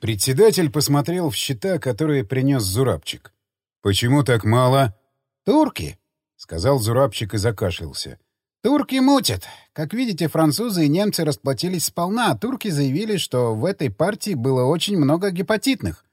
Председатель посмотрел в счета, которые принес Зурабчик. «Почему так мало?» «Турки», — сказал Зурабчик и закашлялся. «Турки мутят. Как видите, французы и немцы расплатились сполна, а турки заявили, что в этой партии было очень много гепатитных».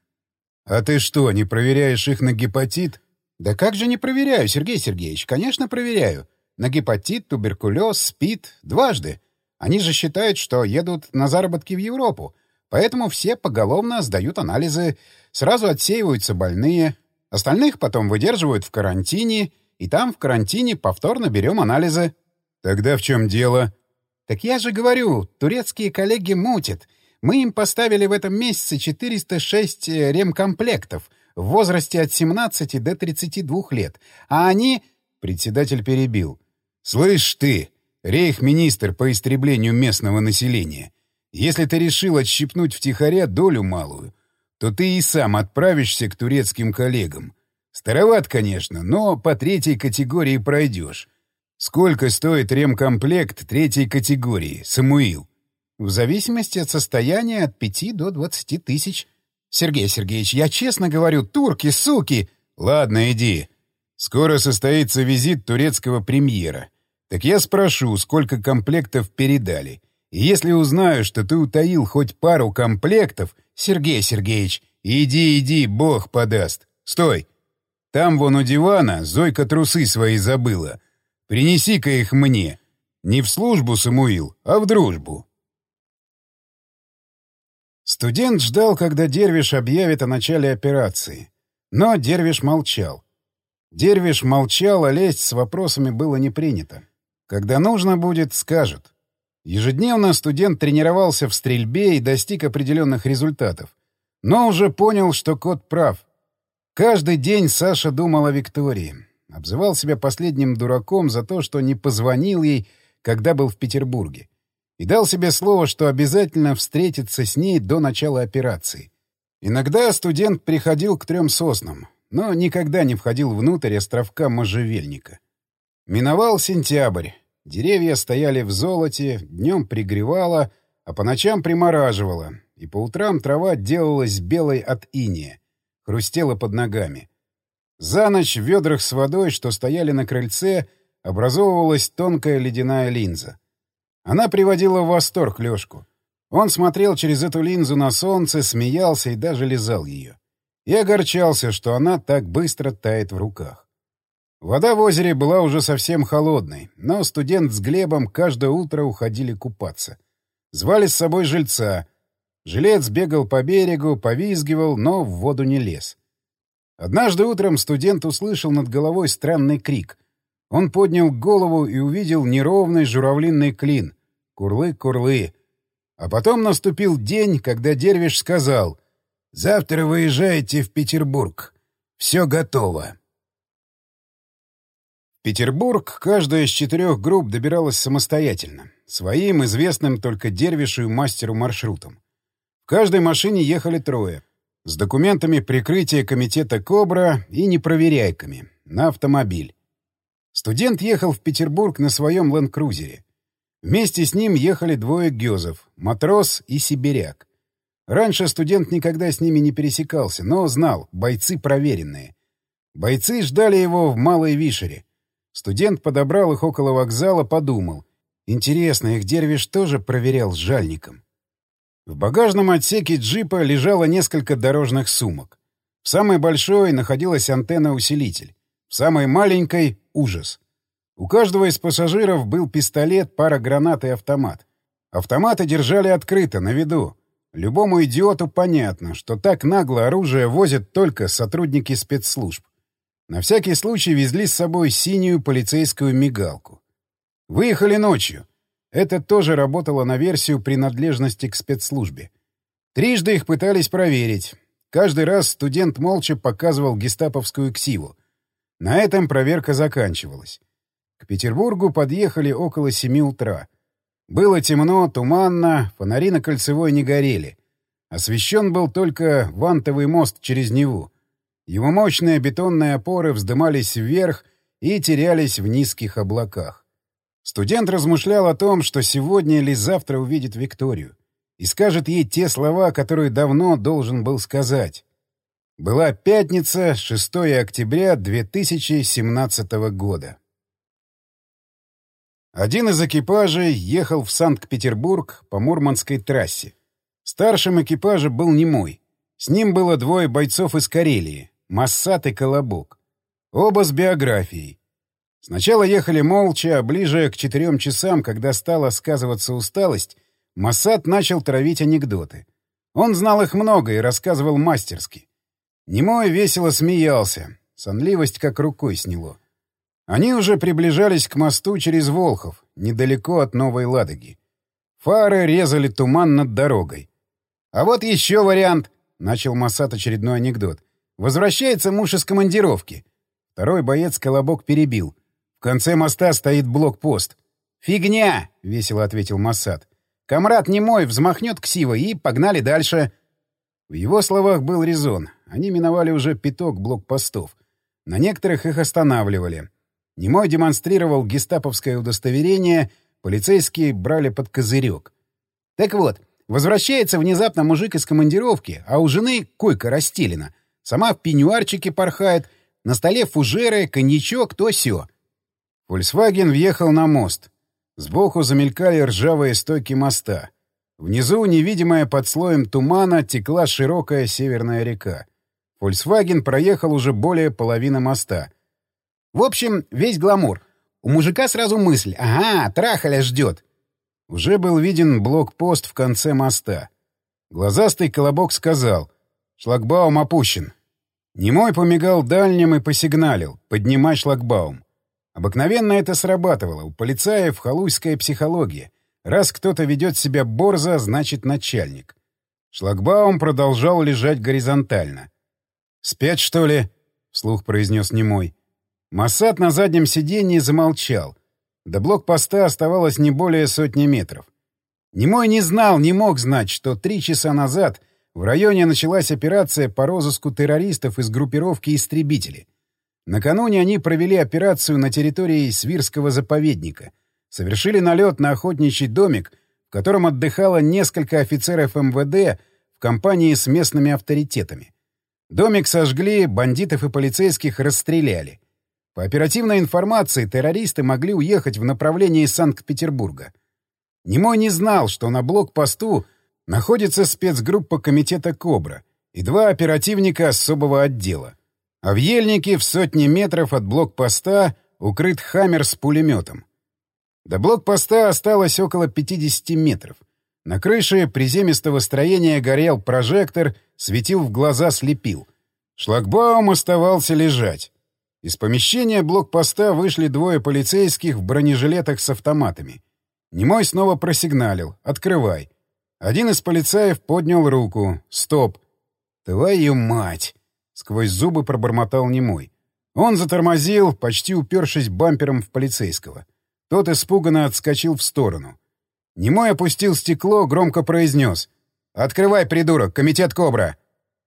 «А ты что, не проверяешь их на гепатит?» «Да как же не проверяю, Сергей Сергеевич? Конечно, проверяю. На гепатит, туберкулез, СПИД. Дважды. Они же считают, что едут на заработки в Европу. Поэтому все поголовно сдают анализы, сразу отсеиваются больные. Остальных потом выдерживают в карантине, и там в карантине повторно берем анализы. Тогда в чем дело? Так я же говорю, турецкие коллеги мутят. Мы им поставили в этом месяце 406 э, ремкомплектов в возрасте от 17 до 32 лет. А они... Председатель перебил. «Слышь ты, рейх-министр по истреблению местного населения, если ты решил отщипнуть втихаря долю малую, то ты и сам отправишься к турецким коллегам. Староват, конечно, но по третьей категории пройдешь. Сколько стоит ремкомплект третьей категории, Самуил? В зависимости от состояния от пяти до двадцати тысяч. Сергей Сергеевич, я честно говорю, турки, суки! Ладно, иди. Скоро состоится визит турецкого премьера. Так я спрошу, сколько комплектов передали. Если узнаю, что ты утаил хоть пару комплектов, Сергей Сергеевич, иди, иди, бог подаст. Стой! Там вон у дивана Зойка трусы свои забыла. Принеси-ка их мне. Не в службу, Самуил, а в дружбу. Студент ждал, когда Дервиш объявит о начале операции. Но Дервиш молчал. Дервиш молчал, а лезть с вопросами было не принято. Когда нужно будет, скажет. Ежедневно студент тренировался в стрельбе и достиг определенных результатов. Но уже понял, что кот прав. Каждый день Саша думал о Виктории. Обзывал себя последним дураком за то, что не позвонил ей, когда был в Петербурге. И дал себе слово, что обязательно встретится с ней до начала операции. Иногда студент приходил к трем соснам, но никогда не входил внутрь островка можжевельника. Миновал сентябрь. Деревья стояли в золоте, днем пригревало, а по ночам примораживало, и по утрам трава делалась белой от иния, хрустела под ногами. За ночь в ведрах с водой, что стояли на крыльце, образовывалась тонкая ледяная линза. Она приводила в восторг Лёшку. Он смотрел через эту линзу на солнце, смеялся и даже лизал ее. И огорчался, что она так быстро тает в руках. Вода в озере была уже совсем холодной, но студент с Глебом каждое утро уходили купаться. Звали с собой жильца. Жилец бегал по берегу, повизгивал, но в воду не лез. Однажды утром студент услышал над головой странный крик. Он поднял голову и увидел неровный журавлиный клин. Курлы-курлы. А потом наступил день, когда Дервиш сказал «Завтра выезжаете в Петербург. Все готово». Петербург каждая из четырех групп добиралась самостоятельно, своим известным только Дервишу и мастеру маршрутом. В каждой машине ехали трое. С документами прикрытия комитета «Кобра» и непроверяйками. На автомобиль. Студент ехал в Петербург на своем ленд-крузере. Вместе с ним ехали двое гёзов — матрос и сибиряк. Раньше студент никогда с ними не пересекался, но знал — бойцы проверенные. Бойцы ждали его в Малой Вишере. Студент подобрал их около вокзала, подумал. Интересно, их Дервиш тоже проверял с жальником. В багажном отсеке джипа лежало несколько дорожных сумок. В самой большой находилась антенна-усилитель. В самой маленькой — ужас. У каждого из пассажиров был пистолет, пара гранат и автомат. Автоматы держали открыто, на виду. Любому идиоту понятно, что так нагло оружие возят только сотрудники спецслужб. На всякий случай везли с собой синюю полицейскую мигалку. Выехали ночью. Это тоже работало на версию принадлежности к спецслужбе. Трижды их пытались проверить. Каждый раз студент молча показывал гестаповскую ксиву. На этом проверка заканчивалась. К Петербургу подъехали около семи утра. Было темно, туманно, фонари на Кольцевой не горели. Освещен был только вантовый мост через Неву. Его мощные бетонные опоры вздымались вверх и терялись в низких облаках. Студент размышлял о том, что сегодня или завтра увидит Викторию. и скажет ей те слова, которые давно должен был сказать. Была пятница, 6 октября 2017 года. Один из экипажей ехал в Санкт-Петербург по Мурманской трассе. Старшим экипажа был немой. С ним было двое бойцов из Карелии — Массат и Колобок. Оба с биографией. Сначала ехали молча, а ближе к четырем часам, когда стала сказываться усталость, Массад начал травить анекдоты. Он знал их много и рассказывал мастерски. Немой весело смеялся. Сонливость как рукой сняло. Они уже приближались к мосту через Волхов, недалеко от Новой Ладоги. Фары резали туман над дорогой. «А вот еще вариант», — начал Масад очередной анекдот. «Возвращается муж из командировки». Второй боец Колобок перебил. В конце моста стоит блокпост. «Фигня!» — весело ответил Масад. «Комрад немой взмахнет ксивой и погнали дальше». В его словах был резон. Они миновали уже пяток блокпостов. На некоторых их останавливали. Немой демонстрировал гестаповское удостоверение, полицейские брали под козырек. Так вот, возвращается внезапно мужик из командировки, а у жены койка расстелена. Сама в пеньюарчике порхает, на столе фужеры, коньячок, то сё. Фольксваген въехал на мост. Сбоку замелькали ржавые стойки моста. Внизу, невидимая под слоем тумана, текла широкая северная река. Фольксваген проехал уже более половины моста. В общем, весь гламур. У мужика сразу мысль «Ага, трахаля ждет». Уже был виден блокпост в конце моста. Глазастый колобок сказал «Шлагбаум опущен». Немой помигал дальним и посигналил «Поднимай шлагбаум». Обыкновенно это срабатывало. У полицаев халуйская психология. Раз кто-то ведет себя борзо, значит начальник. Шлагбаум продолжал лежать горизонтально. «Спять, что ли?» — вслух произнес немой. Масад на заднем сиденье замолчал. До блокпоста оставалось не более сотни метров. Немой не знал, не мог знать, что три часа назад в районе началась операция по розыску террористов из группировки «Истребители». Накануне они провели операцию на территории Свирского заповедника, совершили налет на охотничий домик, в котором отдыхало несколько офицеров МВД в компании с местными авторитетами. Домик сожгли, бандитов и полицейских расстреляли. По оперативной информации, террористы могли уехать в направлении Санкт-Петербурга. Немой не знал, что на блокпосту находится спецгруппа комитета «Кобра» и два оперативника особого отдела. А в ельнике в сотни метров от блокпоста укрыт «Хаммер» с пулеметом. До блокпоста осталось около 50 метров. На крыше приземистого строения горел прожектор, светил в глаза, слепил. Шлагбаум оставался лежать. Из помещения блокпоста вышли двое полицейских в бронежилетах с автоматами. Немой снова просигналил. «Открывай». Один из полицаев поднял руку. «Стоп». «Твою мать!» — сквозь зубы пробормотал Немой. Он затормозил, почти упершись бампером в полицейского. Тот испуганно отскочил в сторону. Немой опустил стекло, громко произнес. «Открывай, придурок, комитет «Кобра».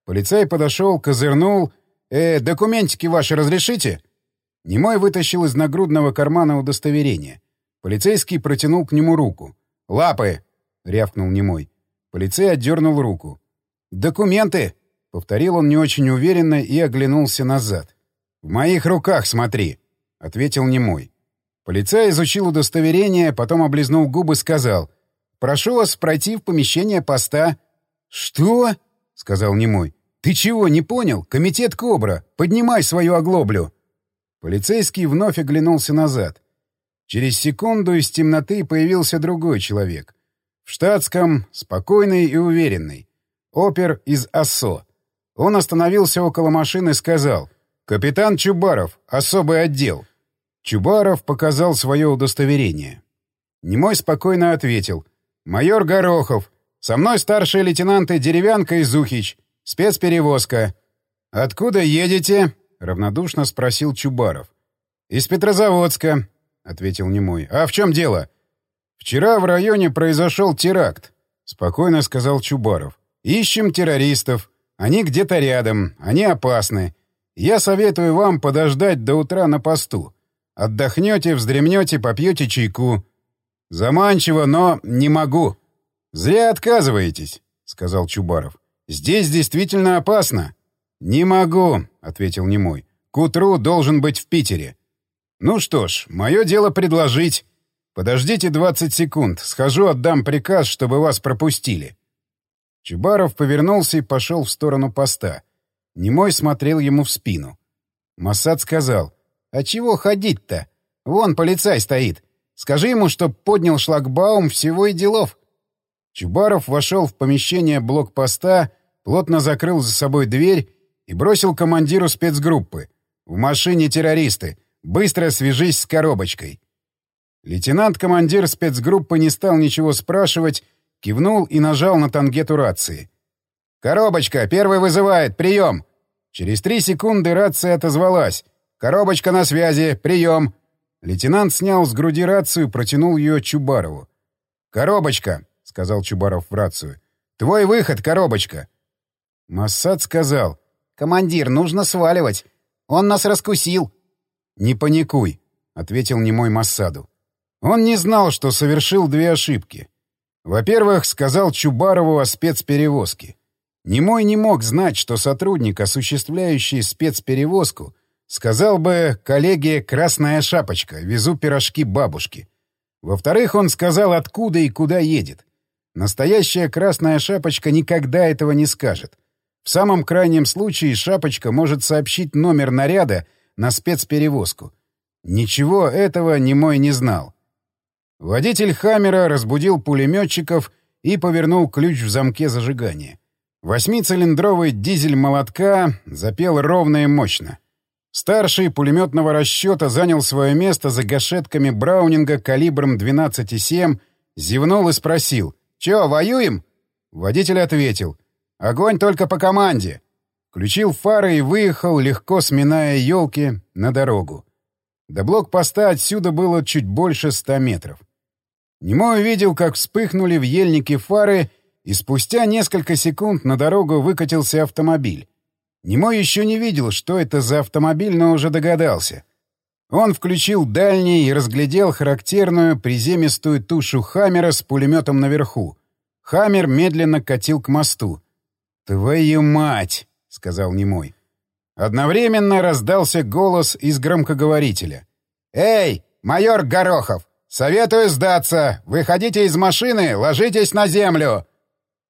Полицай подошел, козырнул. «Э, документики ваши разрешите?» Немой вытащил из нагрудного кармана удостоверение. Полицейский протянул к нему руку. «Лапы!» — рявкнул Немой. Полицей отдернул руку. «Документы!» — повторил он не очень уверенно и оглянулся назад. «В моих руках смотри!» — ответил Немой. Полицай изучил удостоверение, потом облизнул губы, сказал. «Прошу вас пройти в помещение поста». «Что?» — сказал Немой. «Ты чего, не понял? Комитет «Кобра». Поднимай свою оглоблю». Полицейский вновь оглянулся назад. Через секунду из темноты появился другой человек. Штатском, спокойный и уверенный. Опер из ОСО. Он остановился около машины и сказал. «Капитан Чубаров, особый отдел». Чубаров показал свое удостоверение. Немой спокойно ответил. «Майор Горохов. Со мной старшие лейтенанты Деревянка и Зухич. Спецперевозка». «Откуда едете?» — равнодушно спросил Чубаров. «Из Петрозаводска», — ответил Немой. «А в чем дело?» «Вчера в районе произошел теракт», — спокойно сказал Чубаров. «Ищем террористов. Они где-то рядом. Они опасны. Я советую вам подождать до утра на посту. Отдохнете, вздремнете, попьете чайку. Заманчиво, но не могу. «Зря отказываетесь», — сказал Чубаров. «Здесь действительно опасно». «Не могу», — ответил Немой. «К утру должен быть в Питере». «Ну что ж, мое дело предложить. Подождите 20 секунд. Схожу, отдам приказ, чтобы вас пропустили». Чубаров повернулся и пошел в сторону поста. Немой смотрел ему в спину. Массад сказал. «А чего ходить-то? Вон полицай стоит. Скажи ему, чтоб поднял шлагбаум всего и делов». Чубаров вошел в помещение блокпоста, плотно закрыл за собой дверь и бросил командиру спецгруппы. «В машине террористы. Быстро свяжись с коробочкой». Лейтенант-командир спецгруппы не стал ничего спрашивать, кивнул и нажал на тангету рации. «Коробочка, первый вызывает, прием!» Через три секунды рация отозвалась. «Коробочка на связи, прием!» Лейтенант снял с груди рацию и протянул ее Чубарову. «Коробочка!» — сказал Чубаров в рацию. «Твой выход, коробочка!» Массад сказал. «Командир, нужно сваливать. Он нас раскусил». «Не паникуй», — ответил немой Массаду. Он не знал, что совершил две ошибки. Во-первых, сказал Чубарову о спецперевозке. Немой не мог знать, что сотрудник, осуществляющий спецперевозку, сказал бы коллеге «Красная шапочка, везу пирожки бабушки». Во-вторых, он сказал, откуда и куда едет. Настоящая красная шапочка никогда этого не скажет. В самом крайнем случае шапочка может сообщить номер наряда на спецперевозку. Ничего этого Немой не знал. Водитель «Хаммера» разбудил пулеметчиков и повернул ключ в замке зажигания. Восьмицилиндровый дизель молотка запел ровно и мощно. Старший пулеметного расчета занял свое место за гашетками Браунинга калибром 12,7, зевнул и спросил «Чё, воюем?» Водитель ответил «Огонь только по команде». Включил фары и выехал, легко сминая елки, на дорогу. До блокпоста отсюда было чуть больше ста метров. Немой увидел, как вспыхнули в ельнике фары, и спустя несколько секунд на дорогу выкатился автомобиль. Немой еще не видел, что это за автомобиль, но уже догадался. Он включил дальний и разглядел характерную приземистую тушу «Хаммера» с пулеметом наверху. «Хаммер» медленно катил к мосту. «Твою мать!» — сказал Немой. Одновременно раздался голос из громкоговорителя. «Эй, майор Горохов! «Советую сдаться! Выходите из машины, ложитесь на землю!»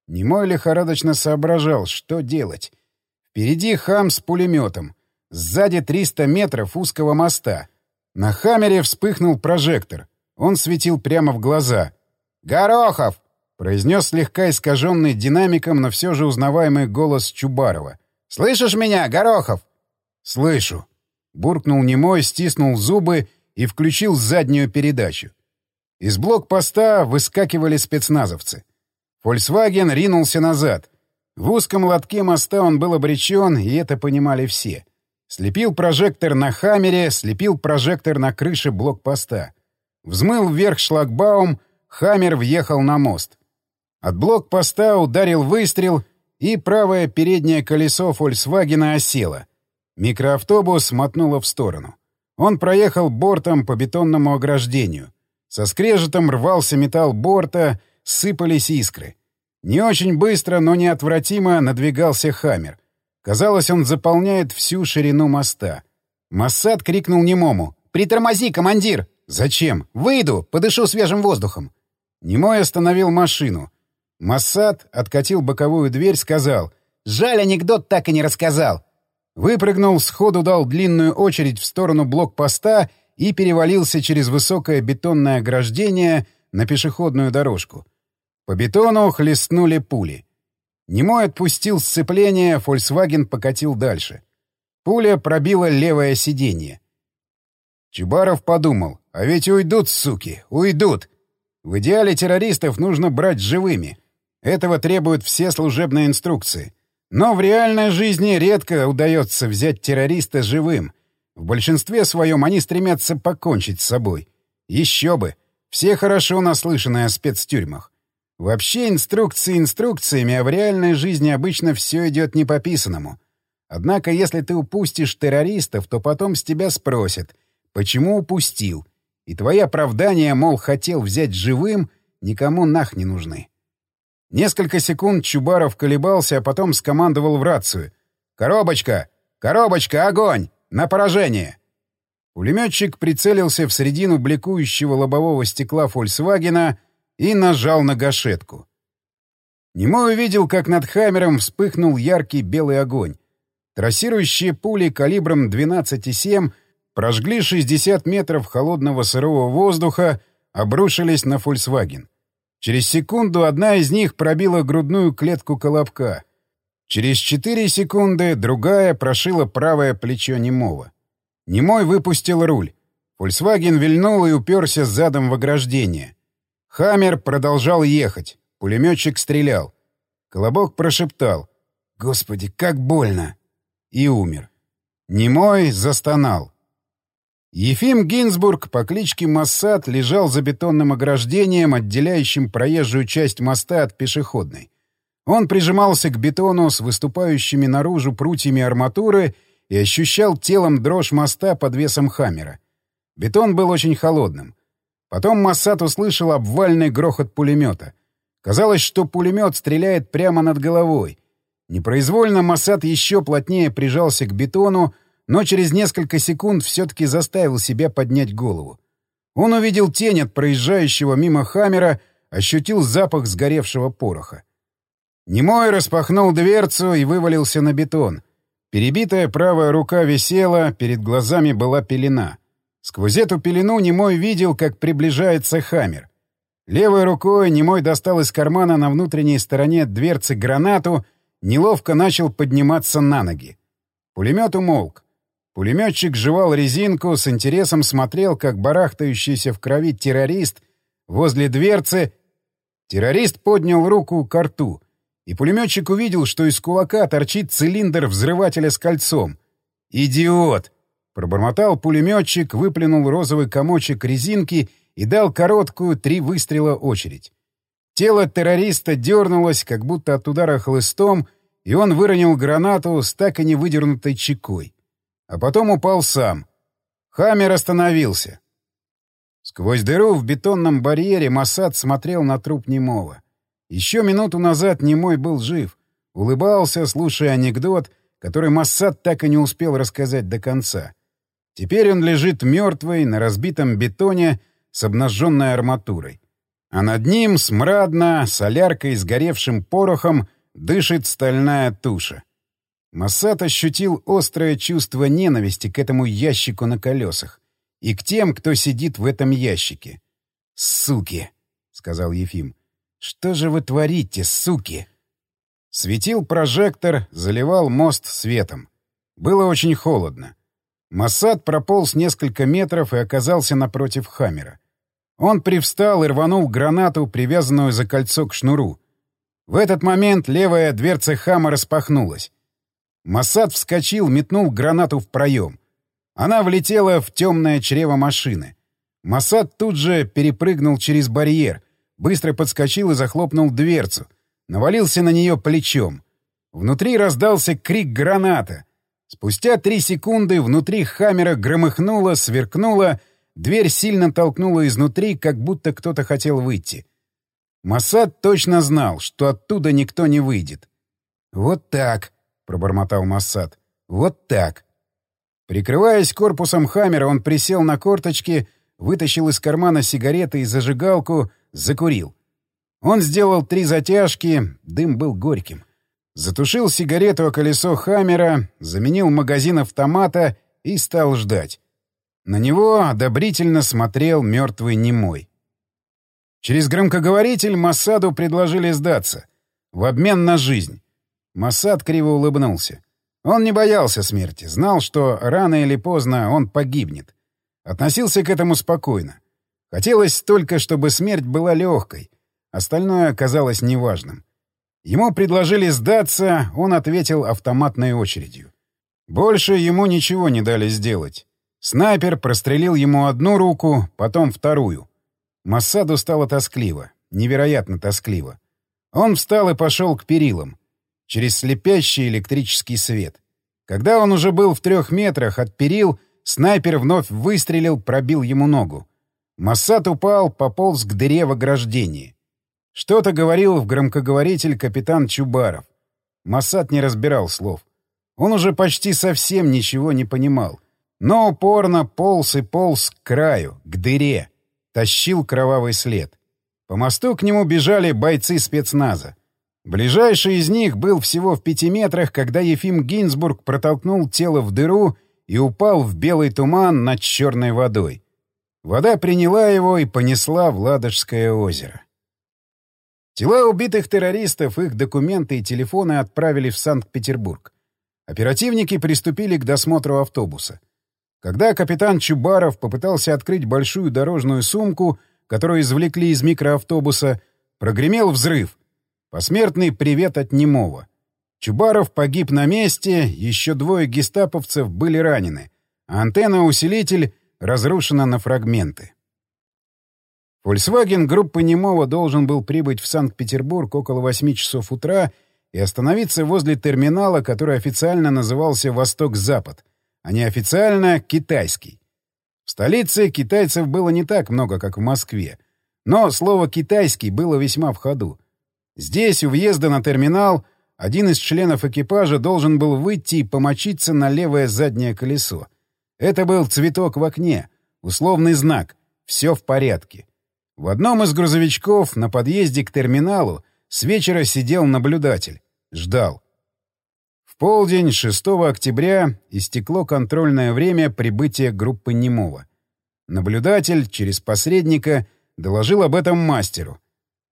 Немой лихорадочно соображал, что делать. Впереди хам с пулеметом. Сзади 300 метров узкого моста. На хаммере вспыхнул прожектор. Он светил прямо в глаза. «Горохов!» — произнес слегка искаженный динамиком, но все же узнаваемый голос Чубарова. «Слышишь меня, Горохов?» «Слышу». Буркнул немой, стиснул зубы и включил заднюю передачу. Из блокпоста выскакивали спецназовцы. «Фольксваген» ринулся назад. В узком лотке моста он был обречен, и это понимали все. Слепил прожектор на «Хаммере», слепил прожектор на крыше блокпоста. Взмыл вверх шлагбаум, «Хаммер» въехал на мост. От блокпоста ударил выстрел, и правое переднее колесо «Фольксвагена» осело. Микроавтобус мотнуло в сторону. Он проехал бортом по бетонному ограждению. Со скрежетом рвался металл борта, сыпались искры. Не очень быстро, но неотвратимо надвигался «Хаммер». Казалось, он заполняет всю ширину моста. Массад крикнул немому. «Притормози, командир!» «Зачем?» «Выйду, подышу свежим воздухом». Немой остановил машину. Массад откатил боковую дверь, сказал. «Жаль, анекдот так и не рассказал. Выпрыгнул, сходу дал длинную очередь в сторону блокпоста и перевалился через высокое бетонное ограждение на пешеходную дорожку. По бетону хлестнули пули. Немой отпустил сцепление, Volkswagen покатил дальше. Пуля пробила левое сиденье. Чубаров подумал, а ведь уйдут, суки, уйдут. В идеале террористов нужно брать живыми. Этого требуют все служебные инструкции. Но в реальной жизни редко удается взять террориста живым. В большинстве своем они стремятся покончить с собой. Еще бы! Все хорошо наслышаны о спецтюрьмах. Вообще инструкции инструкциями, а в реальной жизни обычно все идет не по писанному. Однако если ты упустишь террористов, то потом с тебя спросят, почему упустил. И твои оправдания, мол, хотел взять живым, никому нах не нужны. Несколько секунд Чубаров колебался, а потом скомандовал в рацию. «Коробочка! Коробочка! Огонь! На поражение!» Пулеметчик прицелился в середину бликующего лобового стекла «Фольксвагена» и нажал на гашетку. Немой увидел, как над «Хаммером» вспыхнул яркий белый огонь. Трассирующие пули калибром 12,7 прожгли 60 метров холодного сырого воздуха, обрушились на «Фольксваген». Через секунду одна из них пробила грудную клетку колобка. Через четыре секунды другая прошила правое плечо Немова. Немой выпустил руль. «Фольксваген» вильнул и уперся задом в ограждение. «Хаммер» продолжал ехать. Пулеметчик стрелял. Колобок прошептал. «Господи, как больно!» И умер. Немой застонал. Ефим Гинзбург по кличке Массад лежал за бетонным ограждением, отделяющим проезжую часть моста от пешеходной. Он прижимался к бетону с выступающими наружу прутьями арматуры и ощущал телом дрожь моста под весом хаммера. Бетон был очень холодным. Потом Массад услышал обвальный грохот пулемета. Казалось, что пулемет стреляет прямо над головой. Непроизвольно Массад еще плотнее прижался к бетону, но через несколько секунд все-таки заставил себя поднять голову. Он увидел тень от проезжающего мимо Хаммера, ощутил запах сгоревшего пороха. Немой распахнул дверцу и вывалился на бетон. Перебитая правая рука висела, перед глазами была пелена. Сквозь эту пелену Немой видел, как приближается Хаммер. Левой рукой Немой достал из кармана на внутренней стороне дверцы гранату, неловко начал подниматься на ноги. Пулемет умолк. Пулеметчик жевал резинку, с интересом смотрел, как барахтающийся в крови террорист возле дверцы... Террорист поднял руку к рту, и пулеметчик увидел, что из кулака торчит цилиндр взрывателя с кольцом. «Идиот!» — пробормотал пулеметчик, выплюнул розовый комочек резинки и дал короткую три выстрела очередь. Тело террориста дернулось, как будто от удара хлыстом, и он выронил гранату с так и не выдернутой чекой а потом упал сам. Хаммер остановился. Сквозь дыру в бетонном барьере Масад смотрел на труп Немова. Еще минуту назад Немой был жив, улыбался, слушая анекдот, который Массад так и не успел рассказать до конца. Теперь он лежит мертвый на разбитом бетоне с обнаженной арматурой. А над ним смрадно, соляркой, сгоревшим порохом, дышит стальная туша. Массад ощутил острое чувство ненависти к этому ящику на колесах и к тем, кто сидит в этом ящике. «Суки!» — сказал Ефим. «Что же вы творите, суки?» Светил прожектор, заливал мост светом. Было очень холодно. Массад прополз несколько метров и оказался напротив Хаммера. Он привстал и рванул гранату, привязанную за кольцо к шнуру. В этот момент левая дверца Хама распахнулась. Масад вскочил, метнул гранату в проем. Она влетела в темное чрево машины. Масад тут же перепрыгнул через барьер, быстро подскочил и захлопнул дверцу. Навалился на нее плечом. Внутри раздался крик граната. Спустя три секунды внутри Хаммера громыхнуло, сверкнуло, дверь сильно толкнула изнутри, как будто кто-то хотел выйти. Масад точно знал, что оттуда никто не выйдет. «Вот так», пробормотал Массад. «Вот так». Прикрываясь корпусом Хаммера, он присел на корточки, вытащил из кармана сигареты и зажигалку, закурил. Он сделал три затяжки, дым был горьким. Затушил сигарету о колесо Хаммера, заменил магазин автомата и стал ждать. На него одобрительно смотрел мертвый немой. Через громкоговоритель Массаду предложили сдаться. В обмен на жизнь. Масад криво улыбнулся. Он не боялся смерти, знал, что рано или поздно он погибнет. Относился к этому спокойно. Хотелось только, чтобы смерть была легкой. Остальное оказалось неважным. Ему предложили сдаться, он ответил автоматной очередью. Больше ему ничего не дали сделать. Снайпер прострелил ему одну руку, потом вторую. Массаду стало тоскливо, невероятно тоскливо. Он встал и пошел к перилам через слепящий электрический свет. Когда он уже был в трех метрах от перил, снайпер вновь выстрелил, пробил ему ногу. Массад упал, пополз к дыре в ограждении. Что-то говорил в громкоговоритель капитан Чубаров. Масад не разбирал слов. Он уже почти совсем ничего не понимал. Но упорно полз и полз к краю, к дыре. Тащил кровавый след. По мосту к нему бежали бойцы спецназа. Ближайший из них был всего в пяти метрах, когда Ефим Гинзбург протолкнул тело в дыру и упал в белый туман над черной водой. Вода приняла его и понесла в Ладожское озеро. Тела убитых террористов, их документы и телефоны отправили в Санкт-Петербург. Оперативники приступили к досмотру автобуса. Когда капитан Чубаров попытался открыть большую дорожную сумку, которую извлекли из микроавтобуса, прогремел взрыв. Посмертный привет от немого. Чубаров погиб на месте, еще двое гестаповцев были ранены, а антенна-усилитель разрушена на фрагменты. Volkswagen группы Немова должен был прибыть в Санкт-Петербург около 8 часов утра и остановиться возле терминала, который официально назывался «Восток-Запад», а неофициально «Китайский». В столице китайцев было не так много, как в Москве, но слово «китайский» было весьма в ходу. Здесь, у въезда на терминал, один из членов экипажа должен был выйти и помочиться на левое заднее колесо. Это был цветок в окне, условный знак «все в порядке». В одном из грузовичков на подъезде к терминалу с вечера сидел наблюдатель. Ждал. В полдень 6 октября истекло контрольное время прибытия группы Немова. Наблюдатель через посредника доложил об этом мастеру.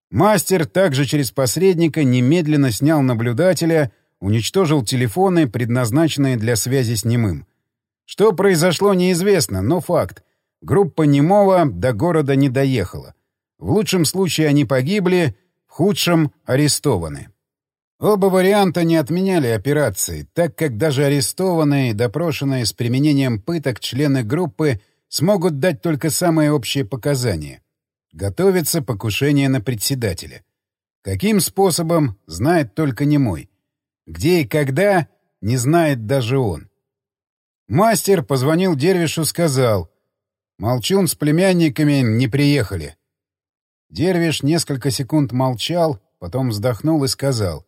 Мастер также через посредника немедленно снял наблюдателя, уничтожил телефоны, предназначенные для связи с немым. Что произошло, неизвестно, но факт. Группа Немова до города не доехала. В лучшем случае они погибли, в худшем — арестованы. Оба варианта не отменяли операции, так как даже арестованные, допрошенные с применением пыток члены группы смогут дать только самые общие показания. Готовится покушение на председателя. Каким способом, знает только немой. Где и когда, не знает даже он. Мастер позвонил Дервишу, сказал. Молчун с племянниками не приехали. Дервиш несколько секунд молчал, потом вздохнул и сказал.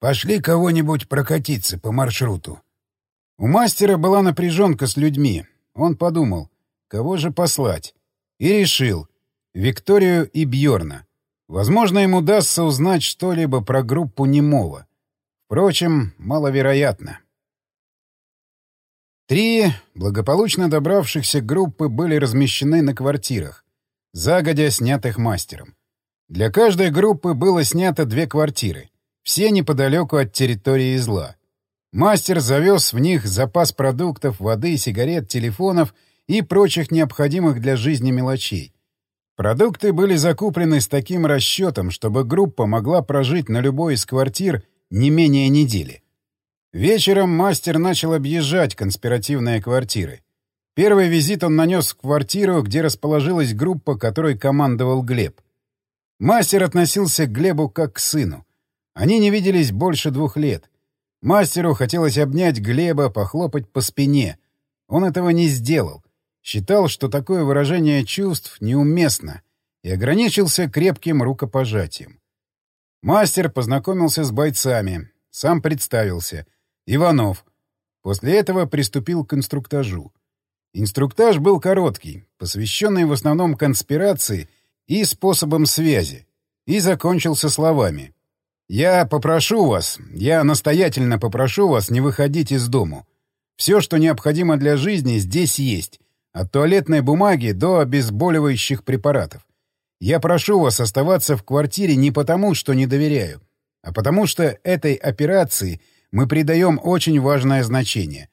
«Пошли кого-нибудь прокатиться по маршруту». У мастера была напряженка с людьми. Он подумал, кого же послать. И решил. Викторию и Бьорна. Возможно, ему удастся узнать что-либо про группу Немова. Впрочем, маловероятно. Три благополучно добравшихся группы были размещены на квартирах загодя снятых мастером. Для каждой группы было снято две квартиры, все неподалеку от территории зла. Мастер завез в них запас продуктов, воды, сигарет, телефонов и прочих необходимых для жизни мелочей. Продукты были закуплены с таким расчетом, чтобы группа могла прожить на любой из квартир не менее недели. Вечером мастер начал объезжать конспиративные квартиры. Первый визит он нанес в квартиру, где расположилась группа, которой командовал Глеб. Мастер относился к Глебу как к сыну. Они не виделись больше двух лет. Мастеру хотелось обнять Глеба, похлопать по спине. Он этого не сделал. Считал, что такое выражение чувств неуместно, и ограничился крепким рукопожатием. Мастер познакомился с бойцами, сам представился. Иванов. После этого приступил к инструктажу. Инструктаж был короткий, посвященный в основном конспирации и способам связи, и закончился словами. «Я попрошу вас, я настоятельно попрошу вас не выходить из дому. Все, что необходимо для жизни, здесь есть, от туалетной бумаги до обезболивающих препаратов. Я прошу вас оставаться в квартире не потому, что не доверяю, а потому что этой операции мы придаем очень важное значение.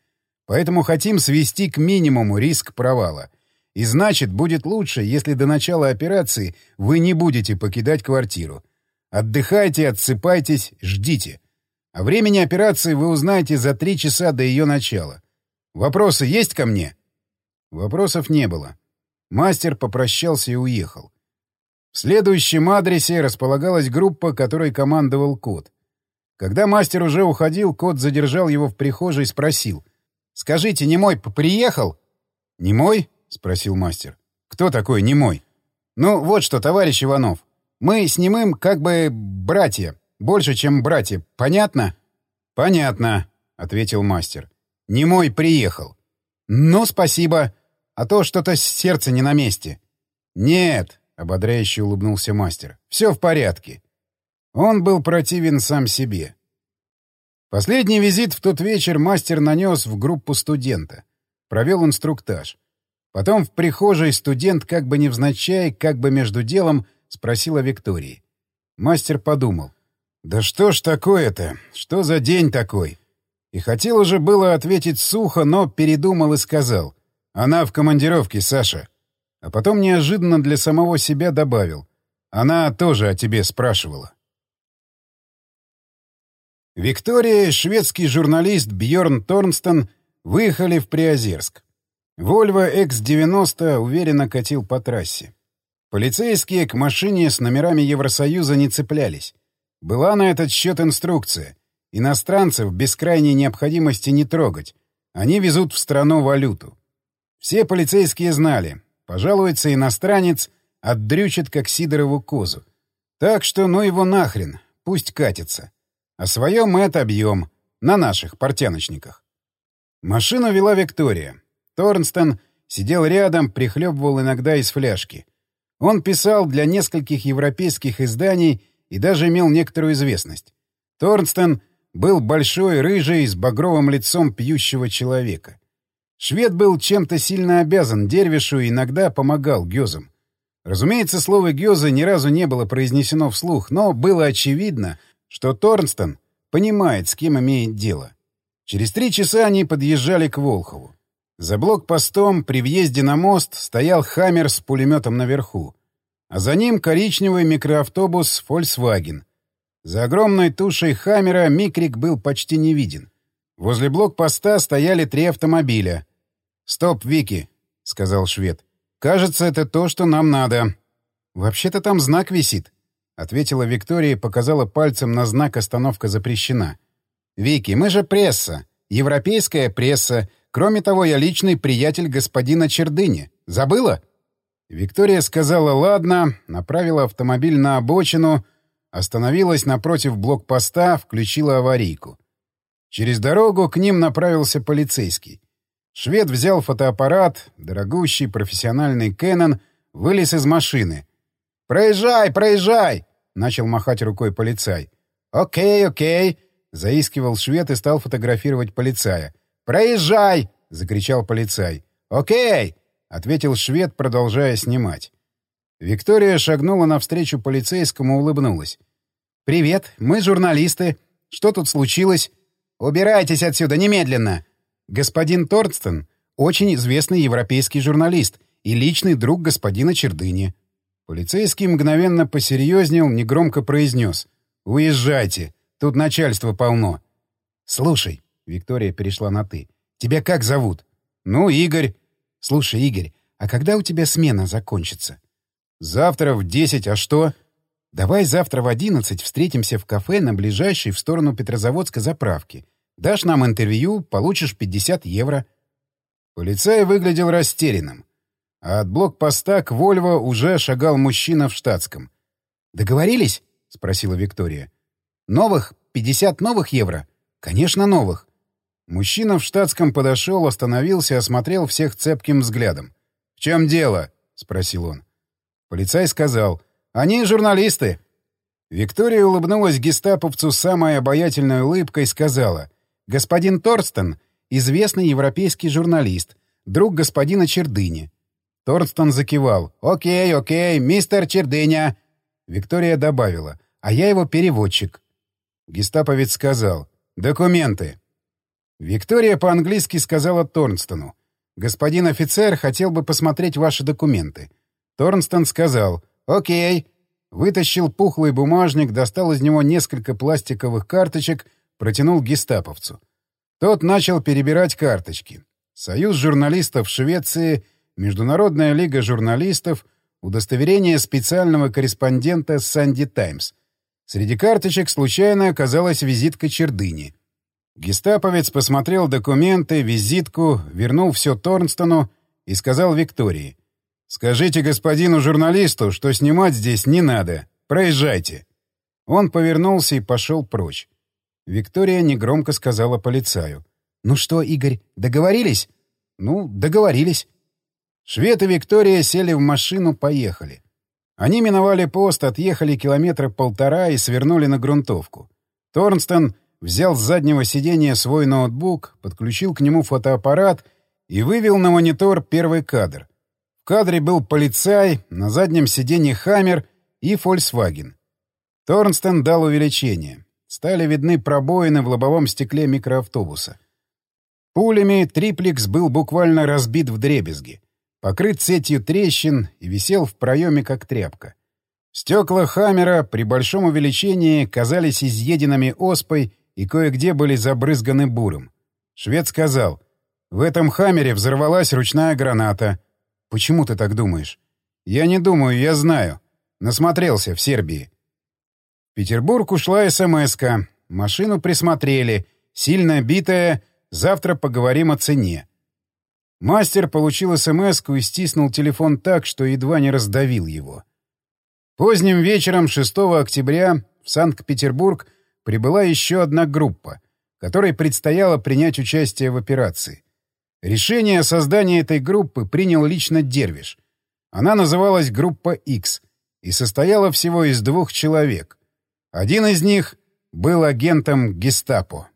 Поэтому хотим свести к минимуму риск провала. И значит, будет лучше, если до начала операции вы не будете покидать квартиру. Отдыхайте, отсыпайтесь, ждите. О времени операции вы узнаете за три часа до ее начала. Вопросы есть ко мне? Вопросов не было. Мастер попрощался и уехал. В следующем адресе располагалась группа, которой командовал кот. Когда мастер уже уходил, кот задержал его в прихожей и спросил. Скажите, немой приехал? Немой? спросил мастер. Кто такой немой? Ну, вот что, товарищ Иванов. Мы с ним им как бы братья. Больше, чем братья. Понятно?» «Понятно», — ответил мастер. «Не мой приехал». «Ну, спасибо. А то что-то сердце не на месте». «Нет», — ободряюще улыбнулся мастер. «Все в порядке». Он был противен сам себе. Последний визит в тот вечер мастер нанес в группу студента. Провел инструктаж. Потом в прихожей студент, как бы невзначай, как бы между делом, спросил о Виктории. Мастер подумал. «Да что ж такое-то? Что за день такой?» И хотел уже было ответить сухо, но передумал и сказал. «Она в командировке, Саша». А потом неожиданно для самого себя добавил. «Она тоже о тебе спрашивала». Виктория и шведский журналист Бьорн Торнстон выехали в Приозерск. Вольво X90 уверенно катил по трассе. Полицейские к машине с номерами Евросоюза не цеплялись. Была на этот счет инструкция. Иностранцев без крайней необходимости не трогать. Они везут в страну валюту. Все полицейские знали. Пожалуется иностранец, отдрючит как Сидорову козу. Так что ну его нахрен, пусть катится. О своем мы отобьем. На наших портяночниках. Машину вела Виктория. Торнстон сидел рядом, прихлебывал иногда из фляжки. Он писал для нескольких европейских изданий и даже имел некоторую известность. Торнстон был большой, рыжий, с багровым лицом пьющего человека. Швед был чем-то сильно обязан Дервишу и иногда помогал Гёзам. Разумеется, слово «гёза» ни разу не было произнесено вслух, но было очевидно, что Торнстон понимает, с кем имеет дело. Через три часа они подъезжали к Волхову. За блокпостом при въезде на мост стоял «Хаммер» с пулеметом наверху, а за ним коричневый микроавтобус «Фольксваген». За огромной тушей «Хаммера» Микрик был почти не виден. Возле блокпоста стояли три автомобиля. «Стоп, Вики», — сказал швед. «Кажется, это то, что нам надо». «Вообще-то там знак висит», — ответила Виктория и показала пальцем на знак «Остановка запрещена». «Вики, мы же пресса. Европейская пресса. Кроме того, я личный приятель господина Чердыни. Забыла?» Виктория сказала «ладно», направила автомобиль на обочину, остановилась напротив блокпоста, включила аварийку. Через дорогу к ним направился полицейский. Швед взял фотоаппарат, дорогущий профессиональный Canon, вылез из машины. «Проезжай, проезжай!» — начал махать рукой полицай. «Окей, окей!» — заискивал швед и стал фотографировать полицая. «Проезжай!» — закричал полицай. «Окей!» — ответил швед, продолжая снимать. Виктория шагнула навстречу полицейскому, улыбнулась. «Привет, мы журналисты. Что тут случилось?» «Убирайтесь отсюда немедленно!» «Господин Торстен — очень известный европейский журналист и личный друг господина Чердыни. Полицейский мгновенно посерьезнел, негромко произнес. «Уезжайте. Тут начальство полно». «Слушай», — Виктория перешла на «ты», — «тебя как зовут?» «Ну, Игорь». «Слушай, Игорь, а когда у тебя смена закончится?» «Завтра в десять, а что?» «Давай завтра в одиннадцать встретимся в кафе на ближайшей в сторону Петрозаводска заправке. Дашь нам интервью, получишь 50 евро». Полицай выглядел растерянным а от блокпоста к Вольво уже шагал мужчина в штатском. «Договорились?» — спросила Виктория. «Новых? 50 новых евро?» «Конечно, новых». Мужчина в штатском подошел, остановился, осмотрел всех цепким взглядом. «В чем дело?» — спросил он. Полицай сказал. «Они журналисты». Виктория улыбнулась гестаповцу самой обаятельной улыбкой и сказала. «Господин Торстен — известный европейский журналист, друг господина Чердыни. Торстон закивал. «Окей, окей, мистер Чердыня!» Виктория добавила. «А я его переводчик». Гестаповец сказал. «Документы». Виктория по-английски сказала Торнстону. «Господин офицер хотел бы посмотреть ваши документы». Торнстон сказал. «Окей». Вытащил пухлый бумажник, достал из него несколько пластиковых карточек, протянул гестаповцу. Тот начал перебирать карточки. Союз журналистов Швеции — Международная лига журналистов, удостоверение специального корреспондента «Санди Таймс». Среди карточек случайно оказалась визитка Чердыни. Гестаповец посмотрел документы, визитку, вернул все Торнстону и сказал Виктории. «Скажите господину журналисту, что снимать здесь не надо. Проезжайте». Он повернулся и пошел прочь. Виктория негромко сказала полицаю. «Ну что, Игорь, договорились?» «Ну, договорились». Швед и Виктория сели в машину, поехали. Они миновали пост, отъехали километра полтора и свернули на грунтовку. Торнстон взял с заднего сиденья свой ноутбук, подключил к нему фотоаппарат и вывел на монитор первый кадр. В кадре был полицай, на заднем сиденье «Хаммер» и «Фольксваген». Торнстон дал увеличение. Стали видны пробоины в лобовом стекле микроавтобуса. Пулями триплекс был буквально разбит в дребезги, покрыт сетью трещин и висел в проеме, как тряпка. Стекла «Хаммера» при большом увеличении казались изъеденными оспой и кое-где были забрызганы буром. Швед сказал, «В этом «Хаммере» взорвалась ручная граната». «Почему ты так думаешь?» «Я не думаю, я знаю. Насмотрелся в Сербии». Петербург ушла смс -ка. Машину присмотрели. Сильно битая. Завтра поговорим о цене. Мастер получил смс и стиснул телефон так, что едва не раздавил его. Поздним вечером 6 октября в Санкт-Петербург прибыла еще одна группа, которой предстояло принять участие в операции. Решение о создании этой группы принял лично Дервиш. Она называлась «Группа X» и состояла всего из двух человек. Один из них был агентом гестапо.